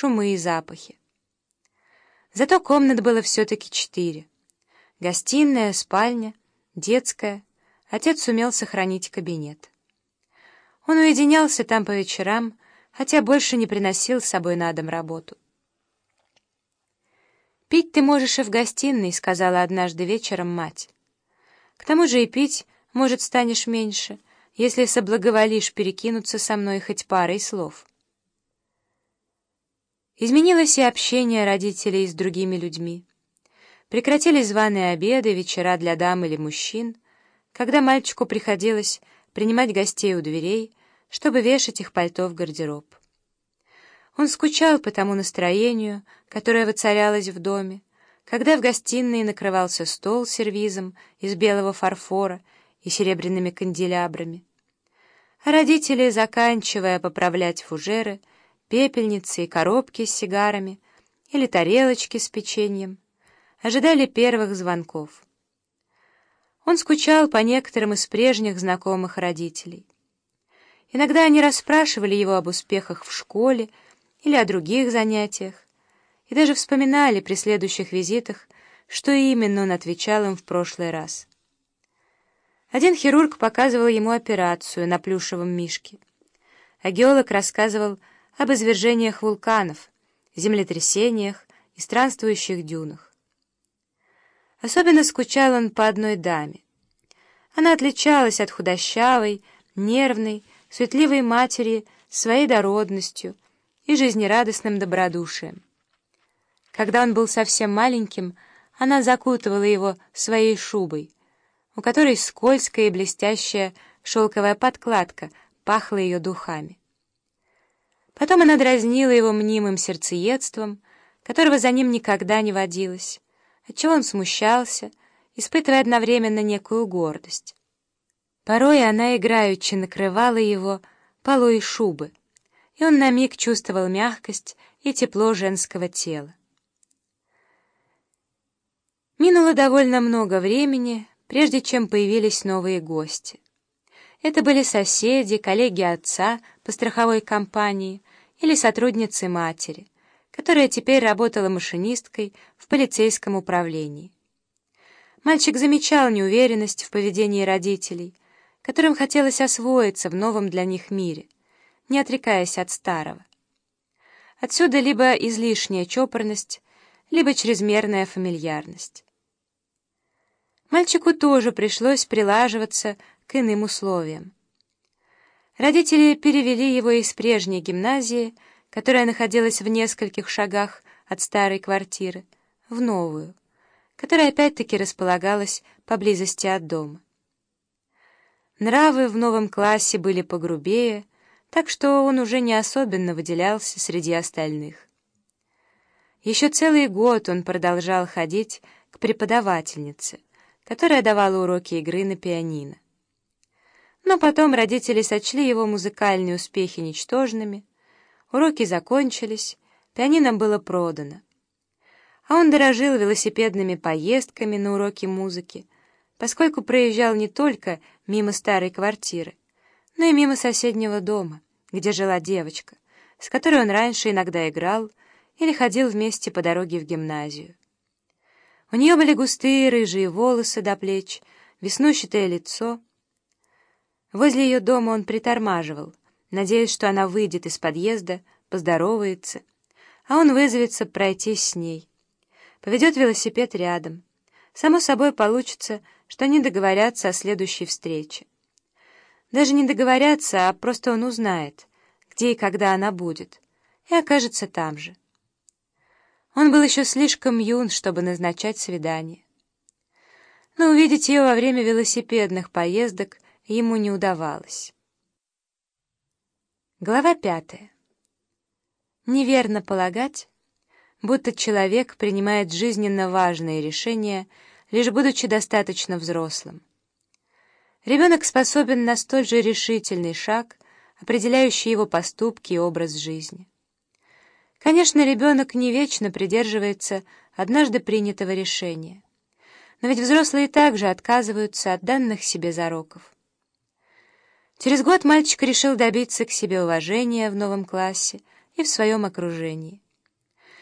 шумы и запахи. Зато комнат было все-таки четыре. Гостиная, спальня, детская. Отец сумел сохранить кабинет. Он уединялся там по вечерам, хотя больше не приносил с собой на дом работу. «Пить ты можешь и в гостиной», — сказала однажды вечером мать. «К тому же и пить, может, станешь меньше, если соблаговолишь перекинуться со мной хоть парой слов». Изменилось и общение родителей с другими людьми. Прекратились званые обеды, вечера для дам или мужчин, когда мальчику приходилось принимать гостей у дверей, чтобы вешать их пальто в гардероб. Он скучал по тому настроению, которое воцарялось в доме, когда в гостиной накрывался стол сервизом из белого фарфора и серебряными канделябрами. А родители, заканчивая поправлять фужеры, пепельницы и коробки с сигарами или тарелочки с печеньем, ожидали первых звонков. Он скучал по некоторым из прежних знакомых родителей. Иногда они расспрашивали его об успехах в школе или о других занятиях, и даже вспоминали при следующих визитах, что именно он отвечал им в прошлый раз. Один хирург показывал ему операцию на плюшевом мишке, а геолог рассказывал об извержениях вулканов, землетрясениях и странствующих дюнах. Особенно скучал он по одной даме. Она отличалась от худощавой, нервной, суетливой матери своей дородностью и жизнерадостным добродушием. Когда он был совсем маленьким, она закутывала его своей шубой, у которой скользкая и блестящая шелковая подкладка пахла ее духами. Потом она дразнила его мнимым сердцеедством, которого за ним никогда не водилось, отчего он смущался, испытывая одновременно некую гордость. Порой она играючи накрывала его полой шубы, и он на миг чувствовал мягкость и тепло женского тела. Минуло довольно много времени, прежде чем появились новые гости. Это были соседи, коллеги отца по страховой компании, или сотрудницы матери, которая теперь работала машинисткой в полицейском управлении. Мальчик замечал неуверенность в поведении родителей, которым хотелось освоиться в новом для них мире, не отрекаясь от старого. Отсюда либо излишняя чопорность, либо чрезмерная фамильярность. Мальчику тоже пришлось прилаживаться к иным условиям. Родители перевели его из прежней гимназии, которая находилась в нескольких шагах от старой квартиры, в новую, которая опять-таки располагалась поблизости от дома. Нравы в новом классе были погрубее, так что он уже не особенно выделялся среди остальных. Еще целый год он продолжал ходить к преподавательнице, которая давала уроки игры на пианино. Но потом родители сочли его музыкальные успехи ничтожными, уроки закончились, пианино было продано. А он дорожил велосипедными поездками на уроки музыки, поскольку проезжал не только мимо старой квартиры, но и мимо соседнего дома, где жила девочка, с которой он раньше иногда играл или ходил вместе по дороге в гимназию. У нее были густые рыжие волосы до плеч, веснущатое лицо — Возле ее дома он притормаживал, надеясь, что она выйдет из подъезда, поздоровается, а он вызовется пройтись с ней. Поведет велосипед рядом. Само собой получится, что они договорятся о следующей встрече. Даже не договорятся, а просто он узнает, где и когда она будет, и окажется там же. Он был еще слишком юн, чтобы назначать свидание. Но увидеть ее во время велосипедных поездок — ему не удавалось. Глава пятая. Неверно полагать, будто человек принимает жизненно важные решения, лишь будучи достаточно взрослым. Ребенок способен на столь же решительный шаг, определяющий его поступки и образ жизни. Конечно, ребенок не вечно придерживается однажды принятого решения, но ведь взрослые также отказываются от данных себе зароков. Через год мальчик решил добиться к себе уважения в новом классе и в своем окружении.